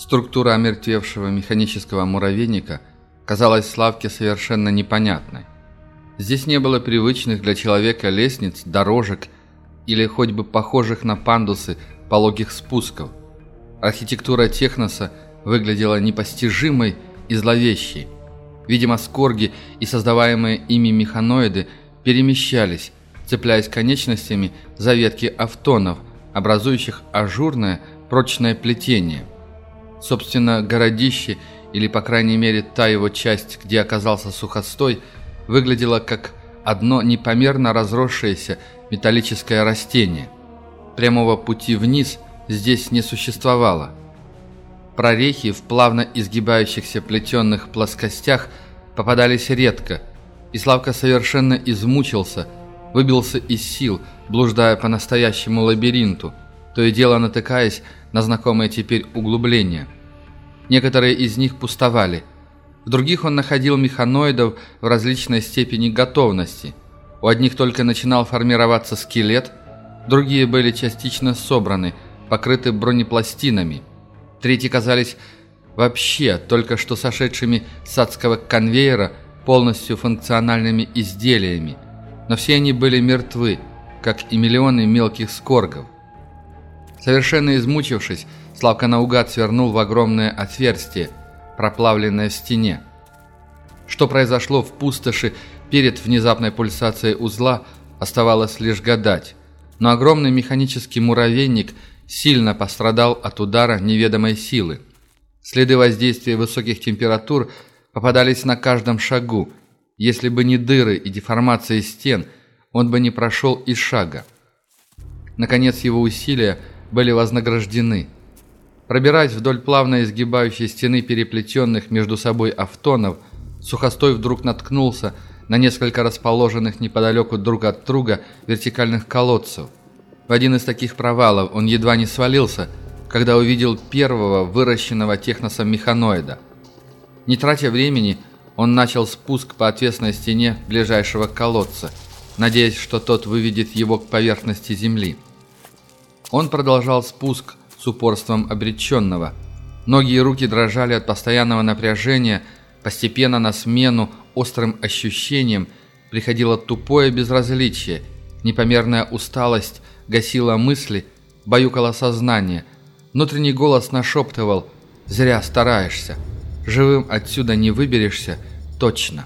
Структура омертвевшего механического муравейника казалась Славке совершенно непонятной. Здесь не было привычных для человека лестниц, дорожек или хоть бы похожих на пандусы пологих спусков. Архитектура техноса выглядела непостижимой и зловещей. Видимо, скорги и создаваемые ими механоиды перемещались, цепляясь конечностями за ветки автонов, образующих ажурное прочное плетение. Собственно, городище, или по крайней мере та его часть, где оказался сухостой, выглядело как одно непомерно разросшееся металлическое растение. Прямого пути вниз здесь не существовало. Прорехи в плавно изгибающихся плетенных плоскостях попадались редко, и Славка совершенно измучился, выбился из сил, блуждая по настоящему лабиринту, то и дело натыкаясь на знакомые теперь углубления. Некоторые из них пустовали. В других он находил механоидов в различной степени готовности. У одних только начинал формироваться скелет, другие были частично собраны, покрыты бронепластинами. Третьи казались вообще только что сошедшими с адского конвейера полностью функциональными изделиями. Но все они были мертвы, как и миллионы мелких скоргов. Совершенно измучившись, Славка наугад свернул в огромное отверстие, проплавленное в стене. Что произошло в пустоши перед внезапной пульсацией узла, оставалось лишь гадать. Но огромный механический муравейник сильно пострадал от удара неведомой силы. Следы воздействия высоких температур попадались на каждом шагу. Если бы не дыры и деформации стен, он бы не прошел и шага. Наконец его усилия – были вознаграждены. Пробираясь вдоль плавно изгибающей стены переплетенных между собой автонов, Сухостой вдруг наткнулся на несколько расположенных неподалеку друг от друга вертикальных колодцев. В один из таких провалов он едва не свалился, когда увидел первого выращенного техносом механоида. Не тратя времени, он начал спуск по отвесной стене ближайшего колодца, надеясь, что тот выведет его к поверхности земли. Он продолжал спуск с упорством обреченного. Ноги и руки дрожали от постоянного напряжения, постепенно на смену острым ощущениям приходило тупое безразличие, непомерная усталость гасила мысли, баюкала сознание. Внутренний голос нашептывал «Зря стараешься, живым отсюда не выберешься, точно».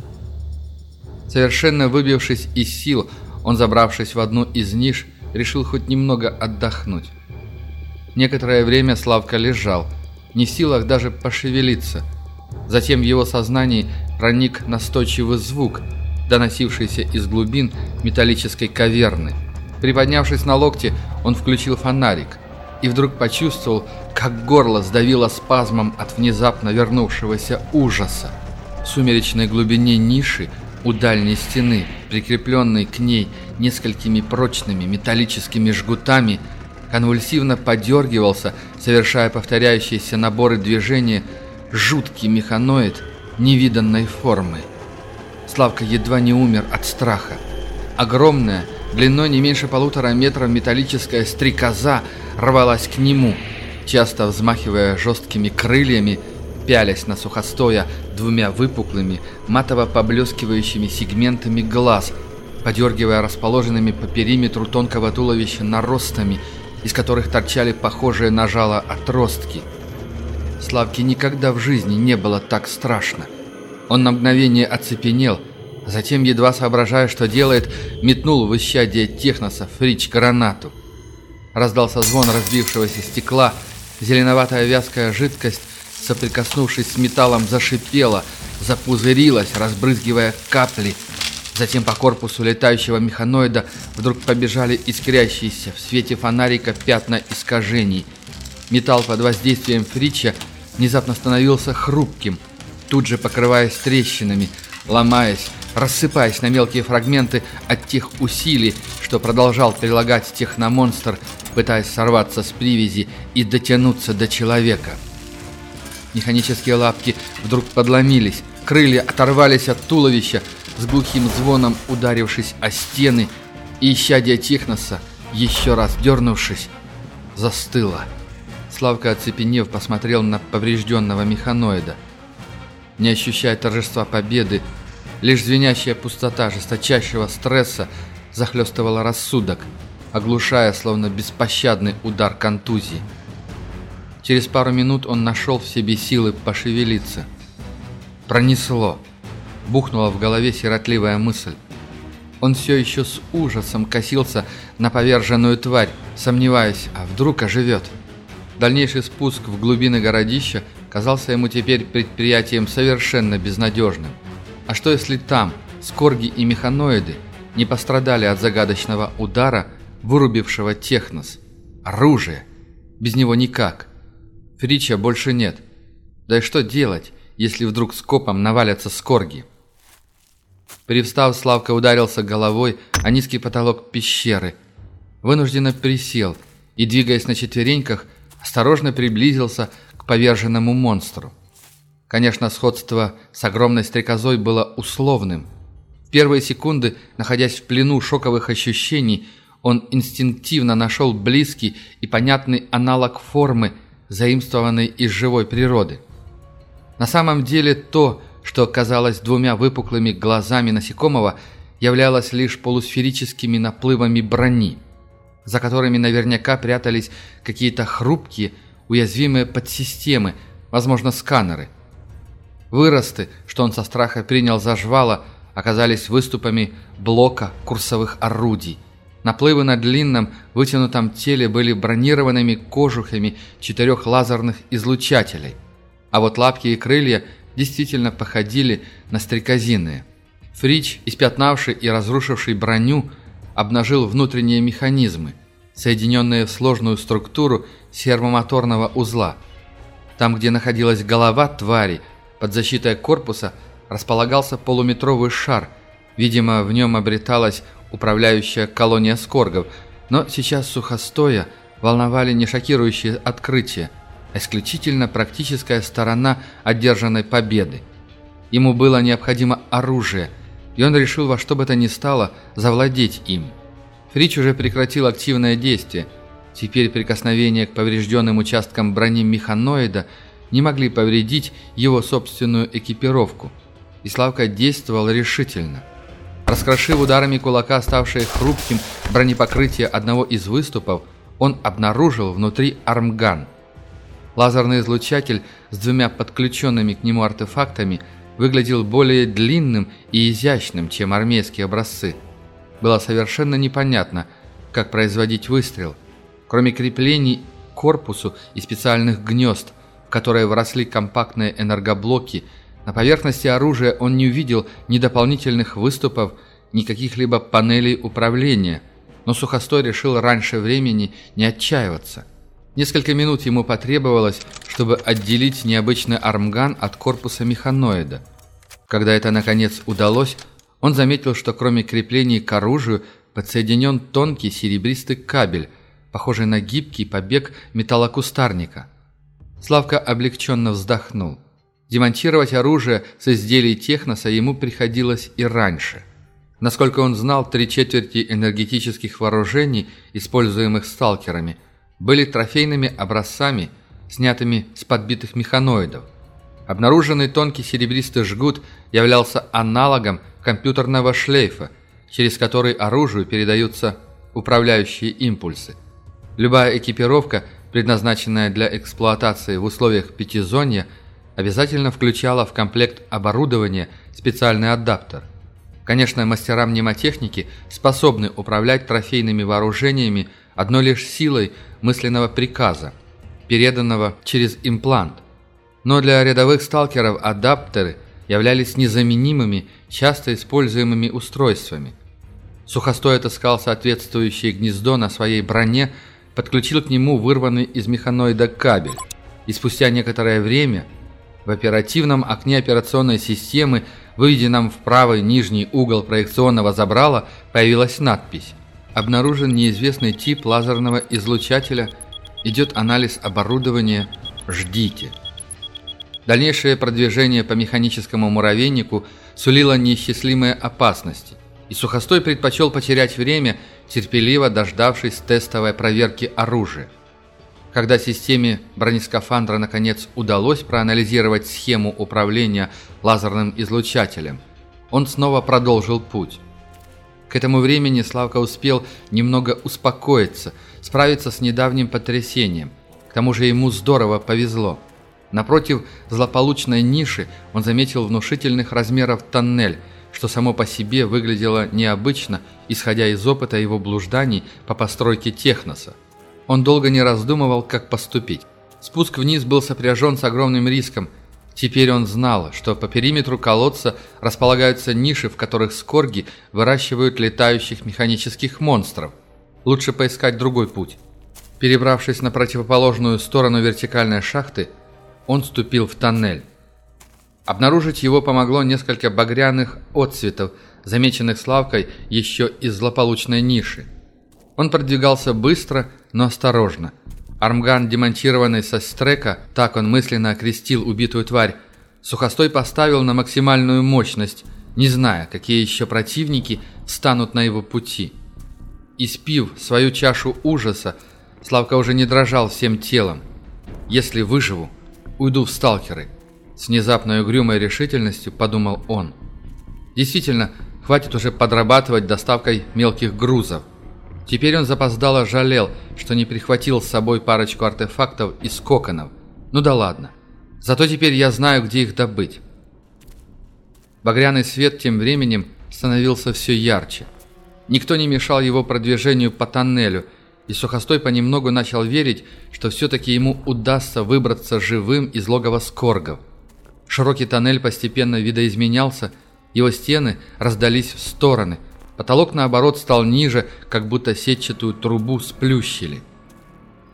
Совершенно выбившись из сил, он, забравшись в одну из ниш, решил хоть немного отдохнуть. Некоторое время Славка лежал, не в силах даже пошевелиться. Затем в его сознании проник настойчивый звук, доносившийся из глубин металлической каверны. Приподнявшись на локте, он включил фонарик и вдруг почувствовал, как горло сдавило спазмом от внезапно вернувшегося ужаса. В сумеречной глубине ниши у дальней стены, прикрепленной к ней несколькими прочными металлическими жгутами, конвульсивно подергивался, совершая повторяющиеся наборы движения, жуткий механоид невиданной формы. Славка едва не умер от страха. Огромная, длиной не меньше полутора метров металлическая стрекоза рвалась к нему, часто взмахивая жесткими крыльями, пялясь на сухостоя двумя выпуклыми, матово поблескивающими сегментами глаз, подергивая расположенными по периметру тонкого туловища наростами, из которых торчали похожие на жало отростки. Славке никогда в жизни не было так страшно. Он на мгновение оцепенел, затем, едва соображая, что делает, метнул в исчадие техноса фрич гранату. Раздался звон разбившегося стекла, зеленоватая вязкая жидкость соприкоснувшись с металлом, зашипела, запузырилась, разбрызгивая капли. Затем по корпусу летающего механоида вдруг побежали искрящиеся в свете фонарика пятна искажений. Металл под воздействием фрича внезапно становился хрупким, тут же покрываясь трещинами, ломаясь, рассыпаясь на мелкие фрагменты от тех усилий, что продолжал прилагать техномонстр, пытаясь сорваться с привязи и дотянуться до человека. Механические лапки вдруг подломились, крылья оторвались от туловища, с глухим звоном ударившись о стены, и исчадие Техноса, еще раз дернувшись, застыло. Славка, оцепенев, посмотрел на поврежденного механоида. Не ощущая торжества победы, лишь звенящая пустота жесточайшего стресса захлестывала рассудок, оглушая, словно беспощадный удар контузии. Через пару минут он нашел в себе силы пошевелиться. Пронесло. Бухнула в голове сиротливая мысль. Он все еще с ужасом косился на поверженную тварь, сомневаясь, а вдруг оживет. Дальнейший спуск в глубины городища казался ему теперь предприятием совершенно безнадежным. А что если там скорги и механоиды не пострадали от загадочного удара, вырубившего технос? Оружие! Без него никак. Фрича больше нет. Да и что делать, если вдруг скопом навалятся скорги? Привстав, Славка ударился головой о низкий потолок пещеры. Вынужденно присел и, двигаясь на четвереньках, осторожно приблизился к поверженному монстру. Конечно, сходство с огромной стрекозой было условным. В первые секунды, находясь в плену шоковых ощущений, он инстинктивно нашел близкий и понятный аналог формы, заимствованной из живой природы. На самом деле то, что казалось двумя выпуклыми глазами насекомого, являлось лишь полусферическими наплывами брони, за которыми наверняка прятались какие-то хрупкие, уязвимые подсистемы, возможно, сканеры. Выросты, что он со страха принял за жвала, оказались выступами блока курсовых орудий. Наплывы на длинном, вытянутом теле были бронированными кожухами четырех лазерных излучателей. А вот лапки и крылья действительно походили на стрекозиные. Фрич, испятнавший и разрушивший броню, обнажил внутренние механизмы, соединенные в сложную структуру сервомоторного узла. Там, где находилась голова твари, под защитой корпуса располагался полуметровый шар. Видимо, в нем обреталась управляющая колония скоргов, но сейчас сухостоя волновали не шокирующие открытия – исключительно практическая сторона одержанной победы. Ему было необходимо оружие, и он решил во что бы то ни стало завладеть им. Фрич уже прекратил активное действие. Теперь прикосновения к поврежденным участкам брони механоида не могли повредить его собственную экипировку. И Славка действовал решительно. Раскрошив ударами кулака, ставшее хрупким бронепокрытие одного из выступов, он обнаружил внутри армган – Лазерный излучатель с двумя подключенными к нему артефактами выглядел более длинным и изящным, чем армейские образцы. Было совершенно непонятно, как производить выстрел. Кроме креплений к корпусу и специальных гнезд, в которые вросли компактные энергоблоки, на поверхности оружия он не увидел ни дополнительных выступов, ни каких-либо панелей управления, но Сухостой решил раньше времени не отчаиваться – Несколько минут ему потребовалось, чтобы отделить необычный армган от корпуса механоида. Когда это наконец удалось, он заметил, что кроме креплений к оружию подсоединен тонкий серебристый кабель, похожий на гибкий побег металлокустарника. Славка облегченно вздохнул. Демонтировать оружие с изделий техноса ему приходилось и раньше. Насколько он знал, три четверти энергетических вооружений, используемых сталкерами – были трофейными образцами, снятыми с подбитых механоидов. Обнаруженный тонкий серебристый жгут являлся аналогом компьютерного шлейфа, через который оружию передаются управляющие импульсы. Любая экипировка, предназначенная для эксплуатации в условиях пятизонья, обязательно включала в комплект оборудования специальный адаптер. Конечно, мастера мнемотехники способны управлять трофейными вооружениями одной лишь силой мысленного приказа, переданного через имплант. Но для рядовых сталкеров адаптеры являлись незаменимыми, часто используемыми устройствами. Сухостой отыскал соответствующее гнездо на своей броне, подключил к нему вырванный из механоида кабель, и спустя некоторое время в оперативном окне операционной системы, выведенном в правый нижний угол проекционного забрала, появилась надпись Обнаружен неизвестный тип лазерного излучателя. Идет анализ оборудования. Ждите. Дальнейшее продвижение по механическому муравейнику сулило неисчислимые опасности, и Сухостой предпочел потерять время, терпеливо дождавшись тестовой проверки оружия. Когда системе бронескафандра наконец удалось проанализировать схему управления лазерным излучателем, он снова продолжил путь. К этому времени Славка успел немного успокоиться, справиться с недавним потрясением. К тому же ему здорово повезло. Напротив злополучной ниши он заметил внушительных размеров тоннель, что само по себе выглядело необычно, исходя из опыта его блужданий по постройке Техноса. Он долго не раздумывал, как поступить. Спуск вниз был сопряжен с огромным риском. Теперь он знал, что по периметру колодца располагаются ниши, в которых скорги выращивают летающих механических монстров. Лучше поискать другой путь. Перебравшись на противоположную сторону вертикальной шахты, он ступил в тоннель. Обнаружить его помогло несколько багряных отцветов, замеченных Славкой еще из злополучной ниши. Он продвигался быстро, но осторожно. Армган, демонтированный со стрека, так он мысленно окрестил убитую тварь, сухостой поставил на максимальную мощность, не зная, какие еще противники станут на его пути. Испив свою чашу ужаса, Славка уже не дрожал всем телом. «Если выживу, уйду в сталкеры», — с внезапной угрюмой решительностью подумал он. Действительно, хватит уже подрабатывать доставкой мелких грузов. Теперь он запоздало жалел, что не прихватил с собой парочку артефактов из коконов. Ну да ладно. Зато теперь я знаю, где их добыть. Багряный свет тем временем становился все ярче. Никто не мешал его продвижению по тоннелю, и Сухостой понемногу начал верить, что все-таки ему удастся выбраться живым из логова скоргов. Широкий тоннель постепенно видоизменялся, его стены раздались в стороны – Потолок, наоборот, стал ниже, как будто сетчатую трубу сплющили.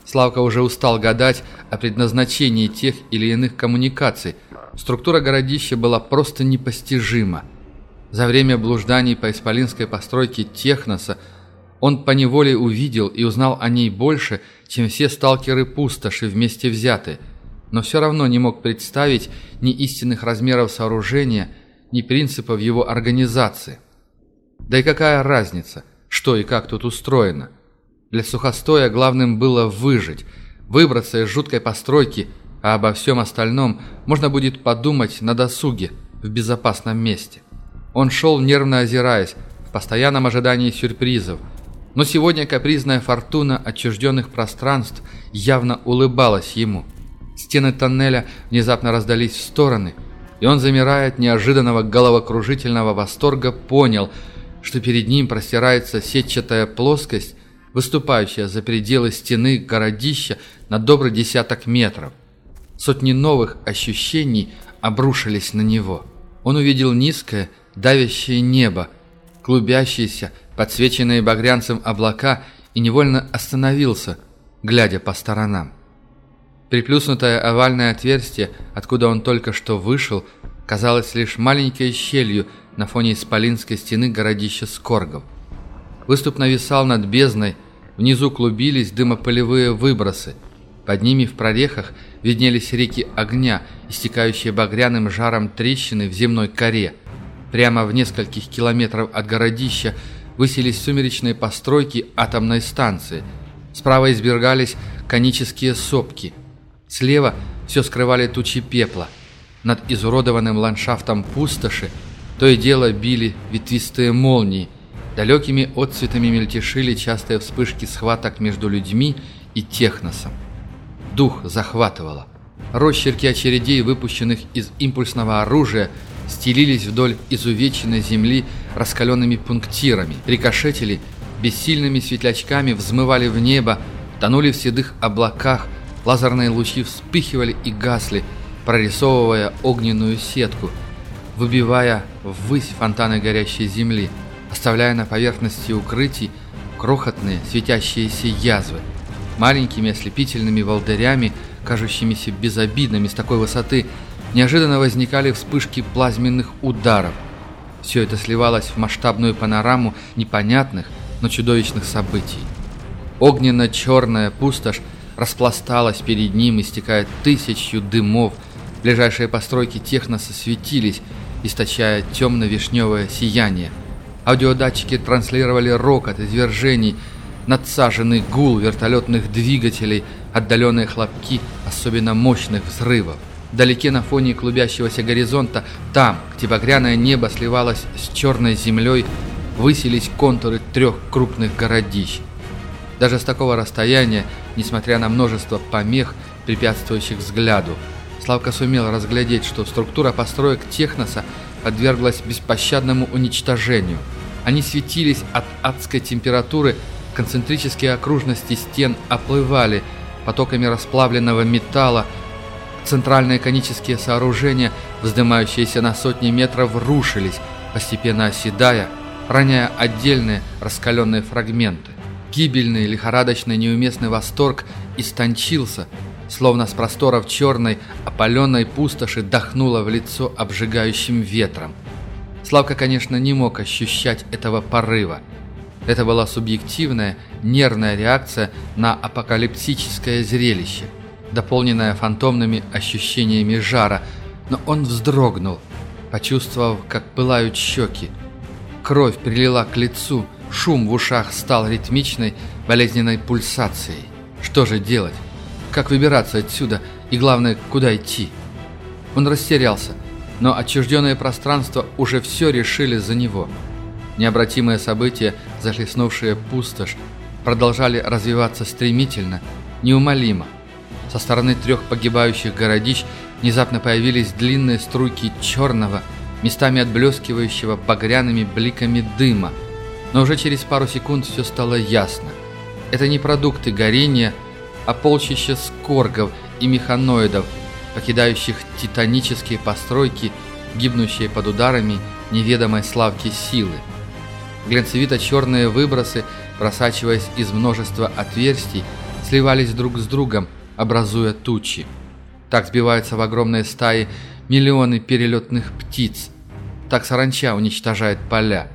Славка уже устал гадать о предназначении тех или иных коммуникаций. Структура городища была просто непостижима. За время блужданий по исполинской постройке Техноса он поневоле увидел и узнал о ней больше, чем все сталкеры-пустоши вместе взятые, но все равно не мог представить ни истинных размеров сооружения, ни принципов его организации. Да и какая разница, что и как тут устроено? Для сухостоя главным было выжить, выбраться из жуткой постройки, а обо всем остальном можно будет подумать на досуге, в безопасном месте. Он шел, нервно озираясь, в постоянном ожидании сюрпризов, но сегодня капризная фортуна отчужденных пространств явно улыбалась ему. Стены тоннеля внезапно раздались в стороны, и он, замирая от неожиданного головокружительного восторга, понял – что перед ним простирается сетчатая плоскость, выступающая за пределы стены городища на добрый десяток метров. Сотни новых ощущений обрушились на него. Он увидел низкое, давящее небо, клубящиеся, подсвеченные багрянцем облака и невольно остановился, глядя по сторонам. Приплюснутое овальное отверстие, откуда он только что вышел, казалось лишь маленькой щелью на фоне исполинской стены городища Скоргов. Выступ нависал над бездной, внизу клубились дымопылевые выбросы. Под ними в прорехах виднелись реки огня, истекающие багряным жаром трещины в земной коре. Прямо в нескольких километров от городища высились сумеречные постройки атомной станции. Справа избергались конические сопки. Слева все скрывали тучи пепла. Над изуродованным ландшафтом пустоши то и дело били ветвистые молнии, далекими отцветами мельтешили частые вспышки схваток между людьми и техносом. Дух захватывало. Росчерки очередей, выпущенных из импульсного оружия, стелились вдоль изувеченной земли раскаленными пунктирами, рикошетили, бессильными светлячками взмывали в небо, тонули в седых облаках, лазерные лучи вспыхивали и гасли, прорисовывая огненную сетку – выбивая ввысь фонтаны горящей земли, оставляя на поверхности укрытий крохотные светящиеся язвы, маленькими ослепительными волдырями, кажущимися безобидными с такой высоты, неожиданно возникали вспышки плазменных ударов. Все это сливалось в масштабную панораму непонятных, но чудовищных событий. Огненно-черная пустошь распласталась перед ним, истекая тысячью дымов. Ближайшие постройки техноса светились, источая темно-вишневое сияние. Аудиодатчики транслировали рокот извержений, надсаженный гул вертолетных двигателей, отдаленные хлопки особенно мощных взрывов. Вдалеке на фоне клубящегося горизонта, там, где багряное небо сливалось с черной землей, высились контуры трех крупных городищ. Даже с такого расстояния, несмотря на множество помех, препятствующих взгляду, Славка сумел разглядеть, что структура построек Техноса подверглась беспощадному уничтожению. Они светились от адской температуры, концентрические окружности стен оплывали потоками расплавленного металла, центральные конические сооружения, вздымающиеся на сотни метров, рушились, постепенно оседая, роняя отдельные раскаленные фрагменты. Гибельный, лихорадочный, неуместный восторг истончился, словно с просторов черной, опаленной пустоши дохнуло в лицо обжигающим ветром. Славка, конечно, не мог ощущать этого порыва. Это была субъективная, нервная реакция на апокалиптическое зрелище, дополненная фантомными ощущениями жара, но он вздрогнул, почувствовав, как пылают щеки. Кровь прилила к лицу, шум в ушах стал ритмичной, болезненной пульсацией. Что же делать? Как выбираться отсюда? И главное, куда идти? Он растерялся, но отчужденное пространство уже все решили за него. Необратимые события, захлестнувшие пустошь, продолжали развиваться стремительно, неумолимо. Со стороны трех погибающих городищ внезапно появились длинные струйки черного, местами отблескивающего багряными бликами дыма. Но уже через пару секунд все стало ясно. Это не продукты горения, а полчища скоргов и механоидов, покидающих титанические постройки, гибнущие под ударами неведомой славки силы. Глянцевито-черные выбросы, просачиваясь из множества отверстий, сливались друг с другом, образуя тучи. Так сбиваются в огромные стаи миллионы перелетных птиц. Так саранча уничтожает поля.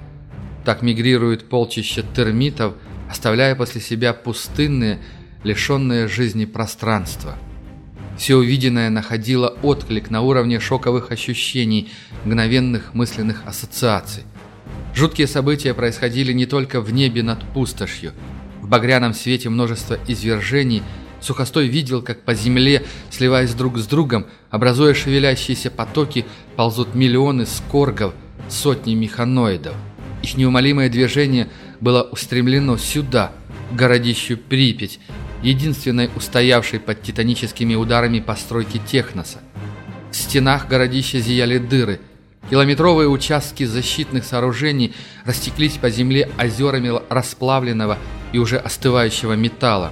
Так мигрируют полчища термитов, оставляя после себя пустынные, лишенные жизни пространства. Все увиденное находило отклик на уровне шоковых ощущений, мгновенных мысленных ассоциаций. Жуткие события происходили не только в небе над пустошью. В багряном свете множество извержений Сухостой видел, как по земле, сливаясь друг с другом, образуя шевелящиеся потоки, ползут миллионы скоргов, сотни механоидов. Их неумолимое движение было устремлено сюда, к городищу Припять, единственной устоявшей под титаническими ударами постройки Техноса. В стенах городища зияли дыры. Километровые участки защитных сооружений растеклись по земле озерами расплавленного и уже остывающего металла.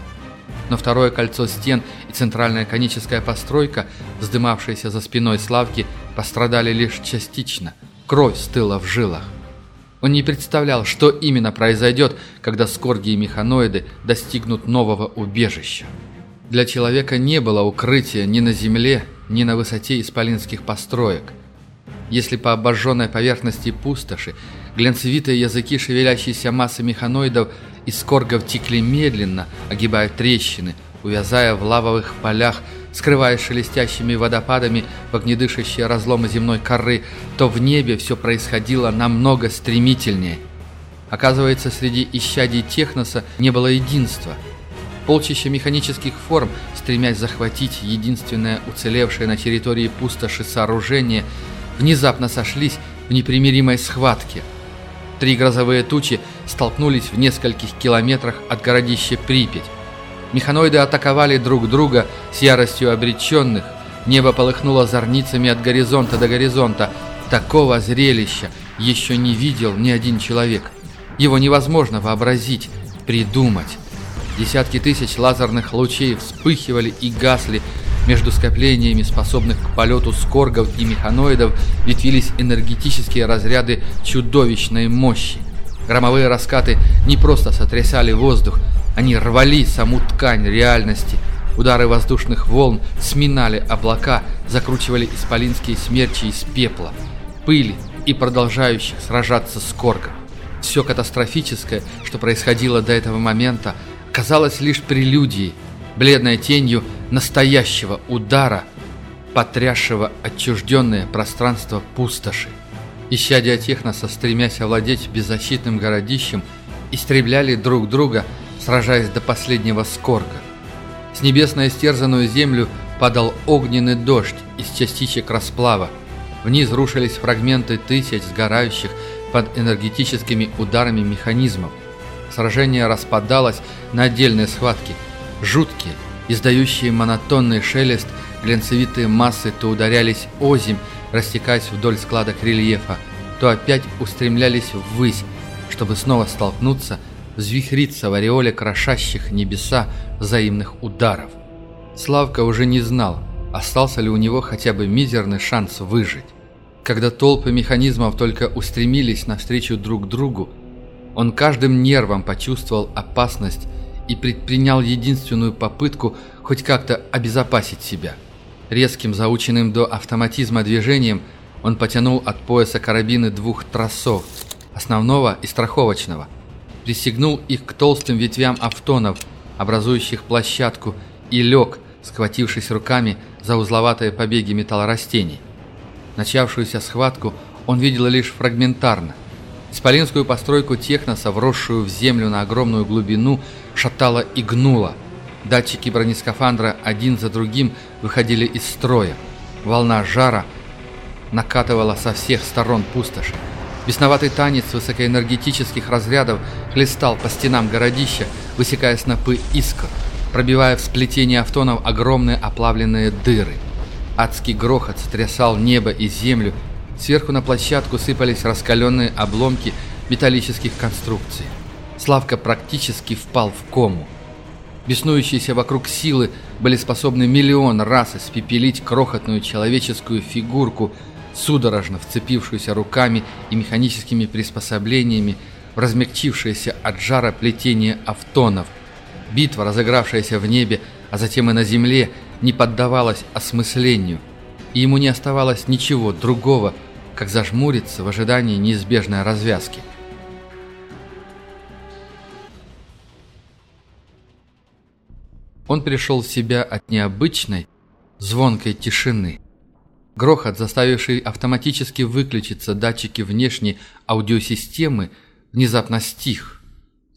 Но второе кольцо стен и центральная коническая постройка, вздымавшаяся за спиной Славки, пострадали лишь частично. Кровь стыла в жилах. Он не представлял, что именно произойдет, когда скорги и механоиды достигнут нового убежища. Для человека не было укрытия ни на земле, ни на высоте исполинских построек. Если по обожженной поверхности пустоши глянцевитые языки шевелящейся массы механоидов и скоргов текли медленно, огибая трещины, увязая в лавовых полях, скрываясь шелестящими водопадами в огнедышащие разломы земной коры, то в небе все происходило намного стремительнее. Оказывается, среди исчадий Техноса не было единства. Полчища механических форм, стремясь захватить единственное уцелевшее на территории пустоши сооружение, внезапно сошлись в непримиримой схватке. Три грозовые тучи столкнулись в нескольких километрах от городища Припять. Механоиды атаковали друг друга с яростью обреченных. Небо полыхнуло зорницами от горизонта до горизонта. Такого зрелища еще не видел ни один человек. Его невозможно вообразить, придумать. Десятки тысяч лазерных лучей вспыхивали и гасли. Между скоплениями, способных к полету скоргов и механоидов, ветвились энергетические разряды чудовищной мощи. Громовые раскаты не просто сотрясали воздух, они рвали саму ткань реальности. Удары воздушных волн сминали облака, закручивали исполинские смерчи из пепла, пыли и продолжающих сражаться с корком. Все катастрофическое, что происходило до этого момента, казалось лишь прелюдией, бледной тенью настоящего удара, потрясшего отчужденное пространство пустоши. Исчадия Техноса, стремясь овладеть беззащитным городищем, истребляли друг друга, сражаясь до последнего скорга. С небес на истерзанную землю падал огненный дождь из частичек расплава. Вниз рушились фрагменты тысяч сгорающих под энергетическими ударами механизмов. Сражение распадалось на отдельные схватки. Жуткие, издающие монотонный шелест, глянцевитые массы то ударялись озимь, растекаясь вдоль складок рельефа, то опять устремлялись ввысь, чтобы снова столкнуться, взвихриться в ореоле крошащих небеса взаимных ударов. Славка уже не знал, остался ли у него хотя бы мизерный шанс выжить. Когда толпы механизмов только устремились навстречу друг другу, он каждым нервом почувствовал опасность и предпринял единственную попытку хоть как-то обезопасить себя. Резким, заученным до автоматизма движением, он потянул от пояса карабины двух тросов, основного и страховочного, пристегнул их к толстым ветвям автонов, образующих площадку, и лег, схватившись руками за узловатые побеги металлорастений. Начавшуюся схватку он видел лишь фрагментарно. Исполинскую постройку техноса, вросшую в землю на огромную глубину, шатало и гнуло. Датчики бронескафандра один за другим выходили из строя. Волна жара накатывала со всех сторон пустоши. Бесноватый танец высокоэнергетических разрядов хлестал по стенам городища, высекая снопы искр пробивая в сплетении автонов огромные оплавленные дыры. Адский грохот сотрясал небо и землю, сверху на площадку сыпались раскаленные обломки металлических конструкций. Славка практически впал в кому. Беснующиеся вокруг силы были способны миллион раз испепелить крохотную человеческую фигурку, судорожно вцепившуюся руками и механическими приспособлениями в размягчившееся от жара плетение автонов – Битва, разыгравшаяся в небе, а затем и на земле, не поддавалась осмыслению, и ему не оставалось ничего другого, как зажмуриться в ожидании неизбежной развязки. Он пришел в себя от необычной, звонкой тишины. Грохот, заставивший автоматически выключиться датчики внешней аудиосистемы, внезапно стих.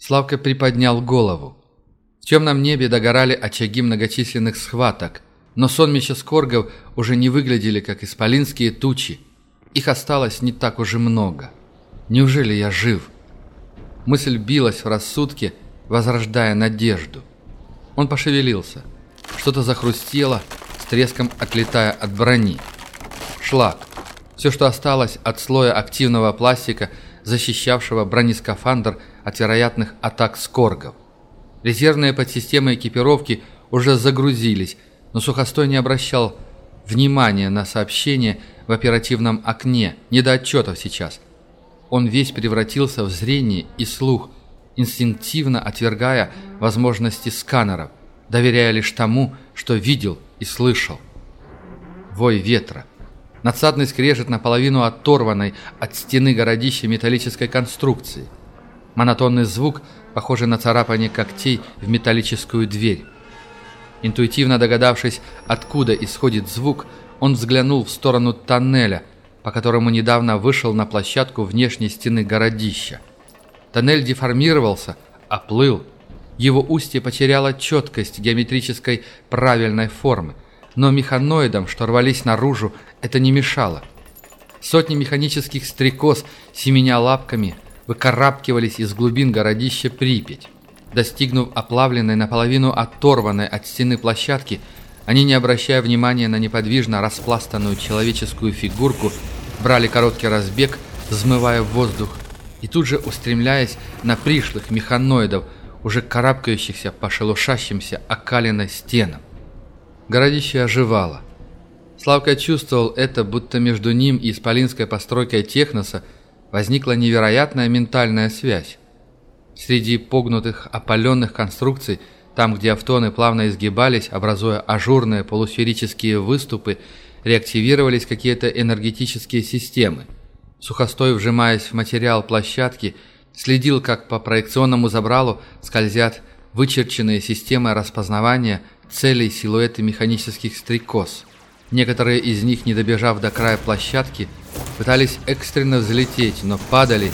Славка приподнял голову. В темном небе догорали очаги многочисленных схваток, но сонмища скоргов уже не выглядели как исполинские тучи. Их осталось не так уже много. Неужели я жив? Мысль билась в рассудке, возрождая надежду. Он пошевелился. Что-то захрустело, с треском отлетая от брони. Шлак. Все, что осталось от слоя активного пластика, защищавшего бронескафандр от вероятных атак скоргов. Резервные подсистемы экипировки уже загрузились, но Сухостой не обращал внимания на сообщения в оперативном окне, не до отчетов сейчас. Он весь превратился в зрение и слух, инстинктивно отвергая возможности сканеров, доверяя лишь тому, что видел и слышал. Вой ветра. Надсадный скрежет наполовину оторванной от стены городища металлической конструкции. Монотонный звук – похожий на царапание когтей в металлическую дверь. Интуитивно догадавшись, откуда исходит звук, он взглянул в сторону тоннеля, по которому недавно вышел на площадку внешней стены городища. Тоннель деформировался, оплыл. Его устье потеряло четкость геометрической правильной формы, но механоидам, что рвались наружу, это не мешало. Сотни механических стрекоз, семеня лапками, выкарабкивались из глубин городища Припять. Достигнув оплавленной наполовину оторванной от стены площадки, они, не обращая внимания на неподвижно распластанную человеческую фигурку, брали короткий разбег, взмывая в воздух, и тут же устремляясь на пришлых механоидов, уже карабкающихся по шелушащимся окаленной стенам. Городище оживало. Славка чувствовал это, будто между ним и исполинской постройкой Техноса возникла невероятная ментальная связь. Среди погнутых опаленных конструкций, там, где автоны плавно изгибались, образуя ажурные полусферические выступы, реактивировались какие-то энергетические системы. Сухостой, вжимаясь в материал площадки, следил, как по проекционному забралу скользят вычерченные системы распознавания целей силуэты механических стрекоз. Некоторые из них, не добежав до края площадки, пытались экстренно взлететь, но падали,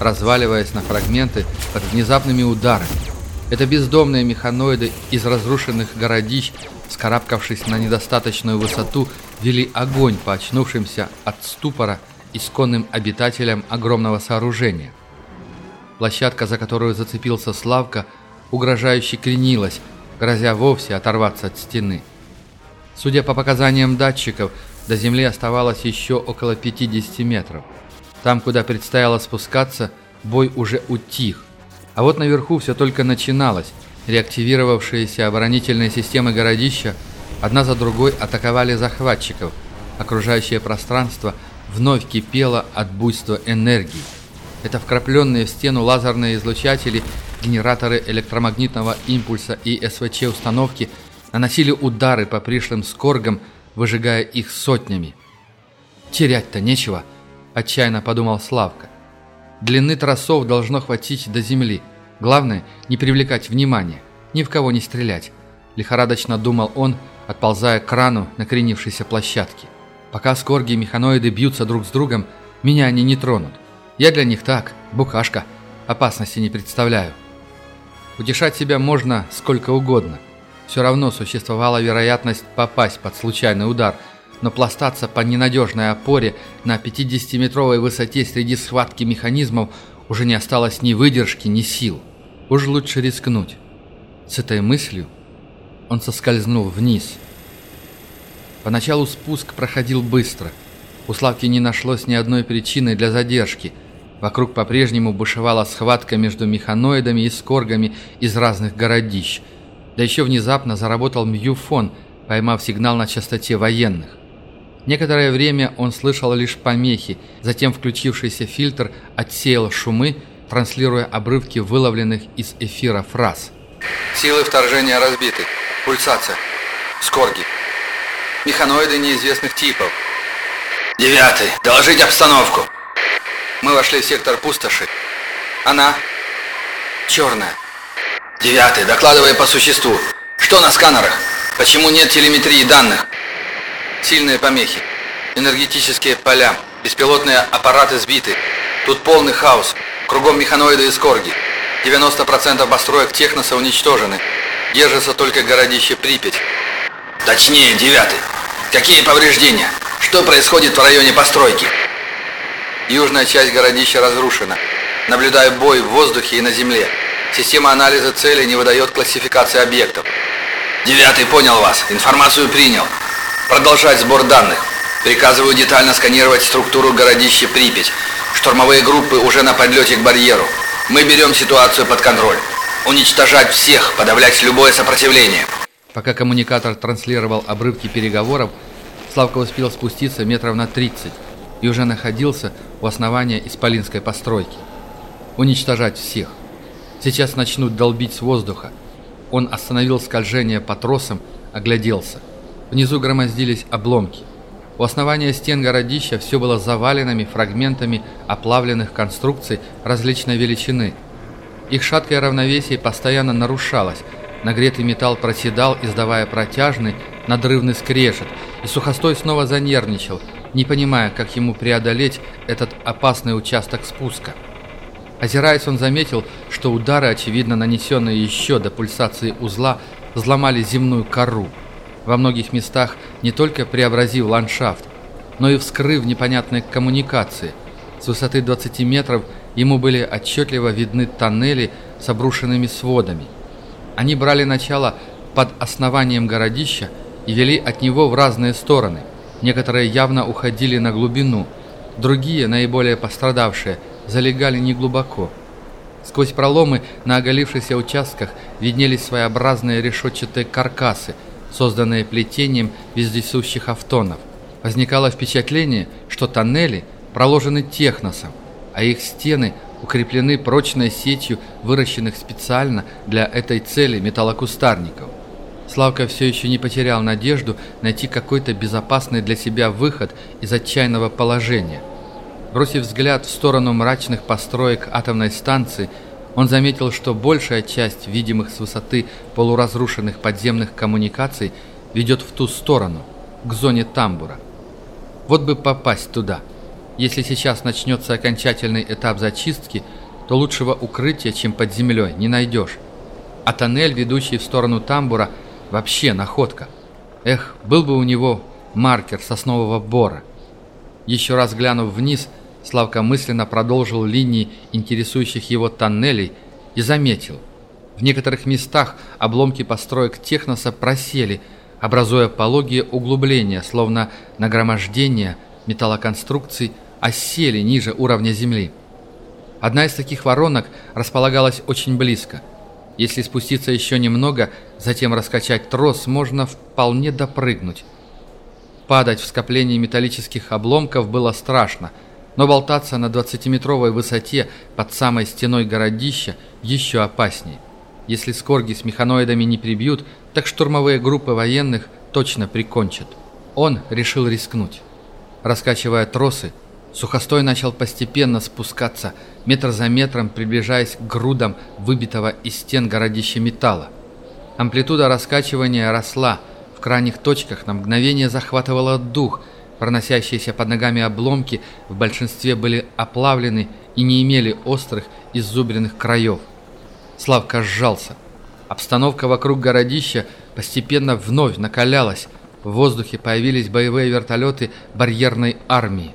разваливаясь на фрагменты под внезапными ударами. Это бездомные механоиды из разрушенных городищ, скарабкавшись на недостаточную высоту, вели огонь по очнувшимся от ступора исконным обитателям огромного сооружения. Площадка, за которую зацепился Славка, угрожающе кренилась, грозя вовсе оторваться от стены. Судя по показаниям датчиков, до земли оставалось еще около 50 метров. Там, куда предстояло спускаться, бой уже утих. А вот наверху все только начиналось. Реактивировавшиеся оборонительные системы городища одна за другой атаковали захватчиков. Окружающее пространство вновь кипело от буйства энергии. Это вкрапленные в стену лазерные излучатели, генераторы электромагнитного импульса и СВЧ-установки наносили удары по пришлым скоргам, выжигая их сотнями. «Терять-то нечего», – отчаянно подумал Славка. «Длины тросов должно хватить до земли. Главное – не привлекать внимания, ни в кого не стрелять», – лихорадочно думал он, отползая к крану накренившейся площадки. «Пока скорги и механоиды бьются друг с другом, меня они не тронут. Я для них так, букашка, опасности не представляю». Утешать себя можно сколько угодно. Все равно существовала вероятность попасть под случайный удар, но пластаться по ненадежной опоре на 50-метровой высоте среди схватки механизмов уже не осталось ни выдержки, ни сил. Уж лучше рискнуть. С этой мыслью он соскользнул вниз. Поначалу спуск проходил быстро. У Славки не нашлось ни одной причины для задержки. Вокруг по-прежнему бушевала схватка между механоидами и скоргами из разных городищ – да еще внезапно заработал мьюфон, поймав сигнал на частоте военных. Некоторое время он слышал лишь помехи, затем включившийся фильтр отсеял шумы, транслируя обрывки выловленных из эфира фраз. «Силы вторжения разбиты. Пульсация. Скорги. Механоиды неизвестных типов. Девятый. Доложить обстановку. Мы вошли в сектор пустоши. Она черная. Девятый, докладывай по существу. Что на сканерах? Почему нет телеметрии данных? Сильные помехи. Энергетические поля. Беспилотные аппараты сбиты. Тут полный хаос. Кругом механоиды и скорги. 90% построек техноса уничтожены. Держится только городище Припять. Точнее, девятый. Какие повреждения? Что происходит в районе постройки? Южная часть городища разрушена. Наблюдаю бой в воздухе и на земле. Система анализа цели не выдает классификации объектов. Девятый понял вас. Информацию принял. Продолжать сбор данных. Приказываю детально сканировать структуру городища Припять. Штурмовые группы уже на подлете к барьеру. Мы берем ситуацию под контроль. Уничтожать всех, подавлять любое сопротивление. Пока коммуникатор транслировал обрывки переговоров, Славка успел спуститься метров на 30 и уже находился у основания исполинской постройки. Уничтожать всех. Сейчас начнут долбить с воздуха. Он остановил скольжение по тросам, огляделся. Внизу громоздились обломки. У основания стен городища все было заваленными фрагментами оплавленных конструкций различной величины. Их шаткое равновесие постоянно нарушалось. Нагретый металл проседал, издавая протяжный, надрывный скрежет, и сухостой снова занервничал, не понимая, как ему преодолеть этот опасный участок спуска. Озираясь, он заметил, что удары, очевидно нанесенные еще до пульсации узла, взломали земную кору. Во многих местах не только преобразив ландшафт, но и вскрыв непонятные коммуникации. С высоты 20 метров ему были отчетливо видны тоннели с обрушенными сводами. Они брали начало под основанием городища и вели от него в разные стороны. Некоторые явно уходили на глубину, другие, наиболее пострадавшие – залегали неглубоко. Сквозь проломы на оголившихся участках виднелись своеобразные решетчатые каркасы, созданные плетением вездесущих автонов. Возникало впечатление, что тоннели проложены техносом, а их стены укреплены прочной сетью выращенных специально для этой цели металлокустарников. Славка все еще не потерял надежду найти какой-то безопасный для себя выход из отчаянного положения – Бросив взгляд в сторону мрачных построек атомной станции, он заметил, что большая часть видимых с высоты полуразрушенных подземных коммуникаций ведет в ту сторону, к зоне тамбура. Вот бы попасть туда. Если сейчас начнется окончательный этап зачистки, то лучшего укрытия, чем под землей, не найдешь. А тоннель, ведущий в сторону тамбура, вообще находка. Эх, был бы у него маркер соснового бора. Еще раз глянув вниз, Славка мысленно продолжил линии интересующих его тоннелей и заметил. В некоторых местах обломки построек Техноса просели, образуя пологие углубления, словно нагромождение металлоконструкций осели ниже уровня земли. Одна из таких воронок располагалась очень близко. Если спуститься еще немного, затем раскачать трос, можно вполне допрыгнуть. Падать в скоплении металлических обломков было страшно, но болтаться на 20-метровой высоте под самой стеной городища еще опаснее. Если скорги с механоидами не прибьют, так штурмовые группы военных точно прикончат. Он решил рискнуть. Раскачивая тросы, сухостой начал постепенно спускаться, метр за метром приближаясь к грудам выбитого из стен городища металла. Амплитуда раскачивания росла, в крайних точках на мгновение захватывала дух, проносящиеся под ногами обломки в большинстве были оплавлены и не имели острых иззубренных краев. Славка сжался. Обстановка вокруг городища постепенно вновь накалялась. В воздухе появились боевые вертолеты барьерной армии.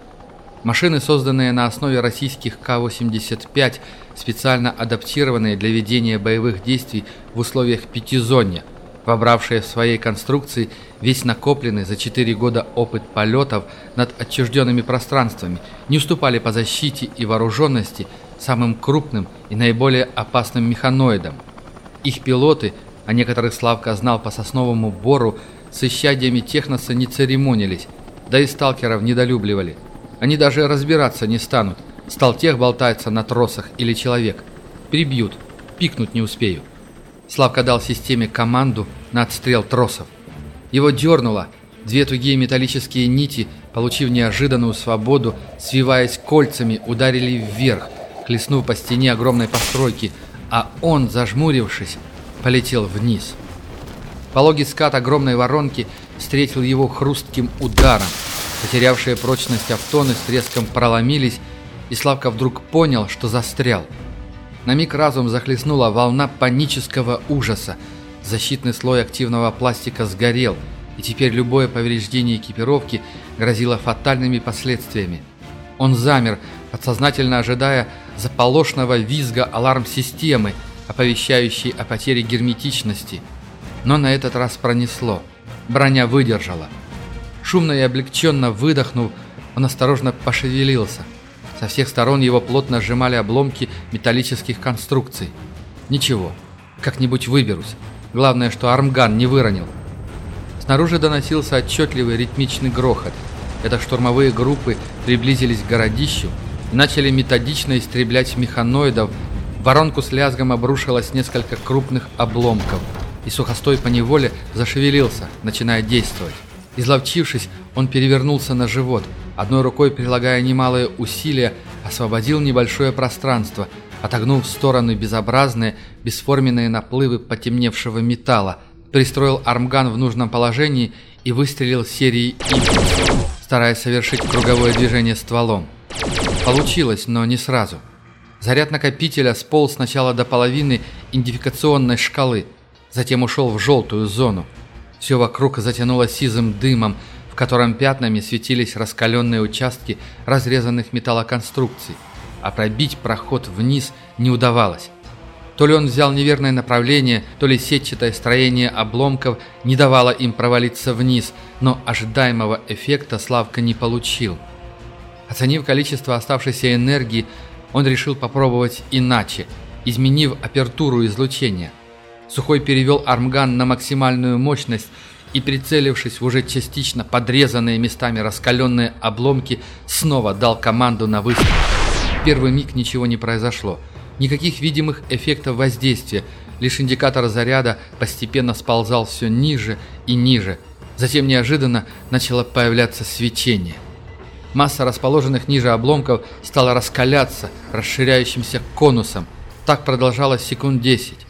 Машины, созданные на основе российских К-85, специально адаптированные для ведения боевых действий в условиях пятизонья, вобравшие в своей конструкции весь накопленный за 4 года опыт полетов над отчужденными пространствами, не уступали по защите и вооруженности самым крупным и наиболее опасным механоидам. Их пилоты, а некоторых Славка знал по сосновому бору, с исчадиями техноса не церемонились, да и сталкеров недолюбливали. Они даже разбираться не станут, сталтех болтается на тросах или человек. Прибьют, пикнуть не успею. Славка дал системе команду на отстрел тросов. Его дернуло, две тугие металлические нити, получив неожиданную свободу, свиваясь кольцами, ударили вверх – хлестнув по стене огромной постройки, а он, зажмурившись, полетел вниз. Пологий скат огромной воронки встретил его хрустким ударом. Потерявшие прочность автоны с треском проломились, и Славка вдруг понял, что застрял. На миг разум захлестнула волна панического ужаса. Защитный слой активного пластика сгорел, и теперь любое повреждение экипировки грозило фатальными последствиями. Он замер, подсознательно ожидая заполошного визга аларм-системы, оповещающей о потере герметичности. Но на этот раз пронесло. Броня выдержала. Шумно и облегченно выдохнув, он осторожно пошевелился. Со всех сторон его плотно сжимали обломки металлических конструкций. Ничего, как-нибудь выберусь. Главное, что армган не выронил. Снаружи доносился отчетливый ритмичный грохот. Это штурмовые группы приблизились к городищу, начали методично истреблять механоидов. В воронку с лязгом обрушилось несколько крупных обломков, и сухостой поневоле зашевелился, начиная действовать. Изловчившись, он перевернулся на живот, одной рукой прилагая немалые усилия, освободил небольшое пространство, отогнув в сторону безобразные, бесформенные наплывы потемневшего металла, пристроил армган в нужном положении и выстрелил серией импульсов, стараясь совершить круговое движение стволом. Получилось, но не сразу. Заряд накопителя сполз сначала до половины идентификационной шкалы, затем ушел в желтую зону. Все вокруг затянуло сизым дымом, в котором пятнами светились раскаленные участки разрезанных металлоконструкций, а пробить проход вниз не удавалось. То ли он взял неверное направление, то ли сетчатое строение обломков не давало им провалиться вниз, но ожидаемого эффекта Славка не получил – Оценив количество оставшейся энергии, он решил попробовать иначе, изменив апертуру излучения. Сухой перевел армган на максимальную мощность и, прицелившись в уже частично подрезанные местами раскаленные обломки, снова дал команду на выстрел. В первый миг ничего не произошло. Никаких видимых эффектов воздействия, лишь индикатор заряда постепенно сползал все ниже и ниже. Затем неожиданно начало появляться свечение – Масса расположенных ниже обломков стала раскаляться расширяющимся конусом. Так продолжалось секунд десять.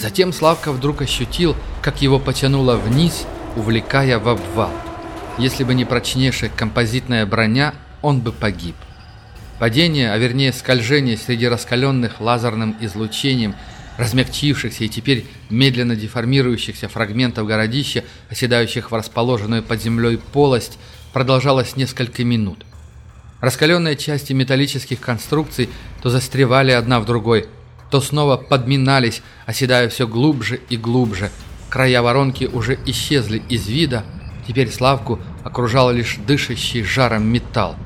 Затем Славка вдруг ощутил, как его потянуло вниз, увлекая в обвал. Если бы не прочнейшая композитная броня, он бы погиб. Падение, а вернее скольжение среди раскаленных лазерным излучением, размягчившихся и теперь медленно деформирующихся фрагментов городища, оседающих в расположенную под землей полость, продолжалось несколько минут. Раскаленные части металлических конструкций то застревали одна в другой, то снова подминались, оседая все глубже и глубже. Края воронки уже исчезли из вида, теперь Славку окружал лишь дышащий жаром металл.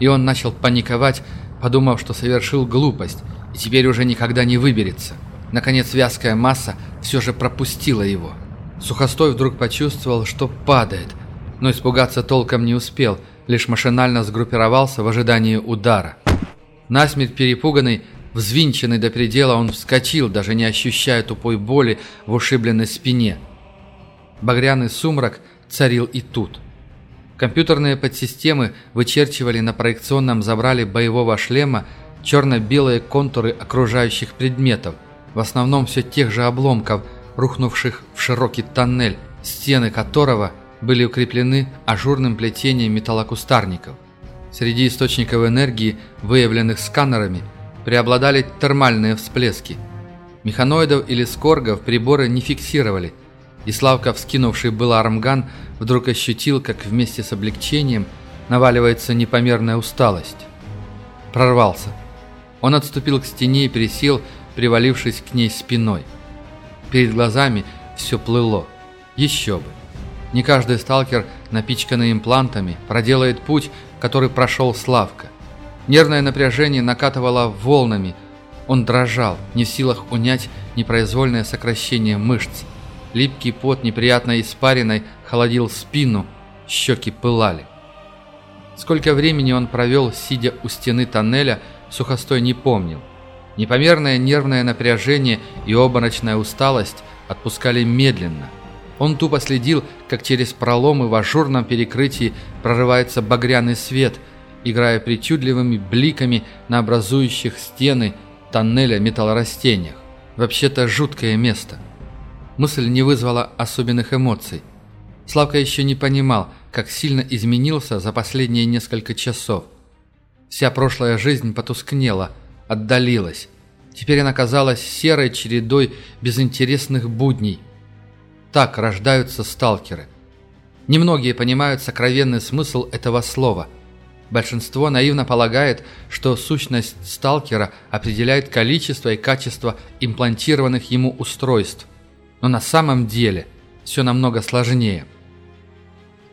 И он начал паниковать, подумав, что совершил глупость, и теперь уже никогда не выберется. Наконец вязкая масса все же пропустила его. Сухостой вдруг почувствовал, что падает, но испугаться толком не успел, лишь машинально сгруппировался в ожидании удара. Насмерть перепуганный, взвинченный до предела, он вскочил, даже не ощущая тупой боли в ушибленной спине. Багряный сумрак царил и тут. Компьютерные подсистемы вычерчивали на проекционном забрале боевого шлема черно-белые контуры окружающих предметов, в основном все тех же обломков, рухнувших в широкий тоннель, стены которого были укреплены ажурным плетением металлокустарников. Среди источников энергии, выявленных сканерами, преобладали термальные всплески. Механоидов или скоргов приборы не фиксировали, и Славка, вскинувший был армган, вдруг ощутил, как вместе с облегчением наваливается непомерная усталость. Прорвался. Он отступил к стене и пересел, привалившись к ней спиной. Перед глазами все плыло. Еще бы. Не каждый сталкер, напичканный имплантами, проделает путь, который прошел Славка. Нервное напряжение накатывало волнами. Он дрожал, не в силах унять непроизвольное сокращение мышц. Липкий пот неприятной испариной холодил спину, щеки пылали. Сколько времени он провел, сидя у стены тоннеля, Сухостой не помнил. Непомерное нервное напряжение и обморочная усталость отпускали медленно. Он тупо следил, как через проломы в ажурном перекрытии прорывается багряный свет, играя причудливыми бликами на образующих стены тоннеля металлорастениях. Вообще-то жуткое место. Мысль не вызвала особенных эмоций. Славка еще не понимал, как сильно изменился за последние несколько часов. Вся прошлая жизнь потускнела, отдалилась. Теперь она казалась серой чередой безинтересных будней. Так рождаются сталкеры. Немногие понимают сокровенный смысл этого слова. Большинство наивно полагает, что сущность сталкера определяет количество и качество имплантированных ему устройств. Но на самом деле все намного сложнее –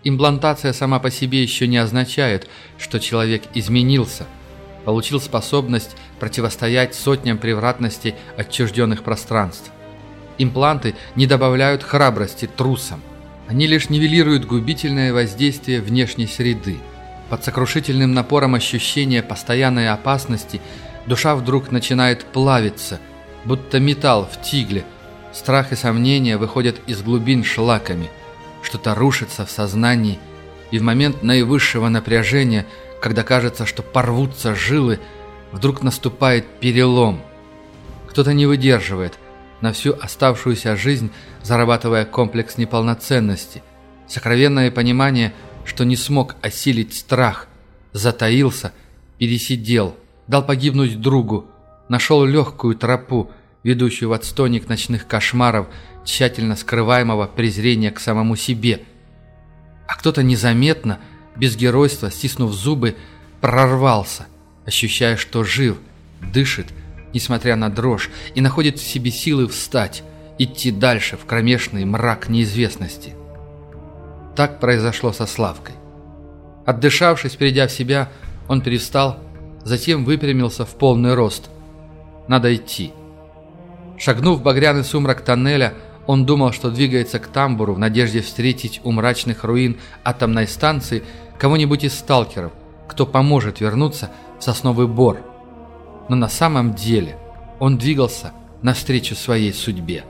Имплантация сама по себе еще не означает, что человек изменился, получил способность противостоять сотням превратностей отчужденных пространств. Импланты не добавляют храбрости трусам. Они лишь нивелируют губительное воздействие внешней среды. Под сокрушительным напором ощущения постоянной опасности душа вдруг начинает плавиться, будто металл в тигле. Страх и сомнения выходят из глубин шлаками – что-то рушится в сознании, и в момент наивысшего напряжения, когда кажется, что порвутся жилы, вдруг наступает перелом. Кто-то не выдерживает, на всю оставшуюся жизнь зарабатывая комплекс неполноценности, сокровенное понимание, что не смог осилить страх, затаился, пересидел, дал погибнуть другу, нашел легкую тропу, ведущую в отстойник ночных кошмаров – тщательно скрываемого презрения к самому себе. А кто-то незаметно, без геройства, стиснув зубы, прорвался, ощущая, что жив, дышит, несмотря на дрожь, и находит в себе силы встать, идти дальше в кромешный мрак неизвестности. Так произошло со Славкой. Отдышавшись, придя в себя, он перестал, затем выпрямился в полный рост. Надо идти. Шагнув в багряный сумрак тоннеля, он думал, что двигается к тамбуру в надежде встретить у мрачных руин атомной станции кого-нибудь из сталкеров, кто поможет вернуться в сосновый бор. Но на самом деле он двигался навстречу своей судьбе.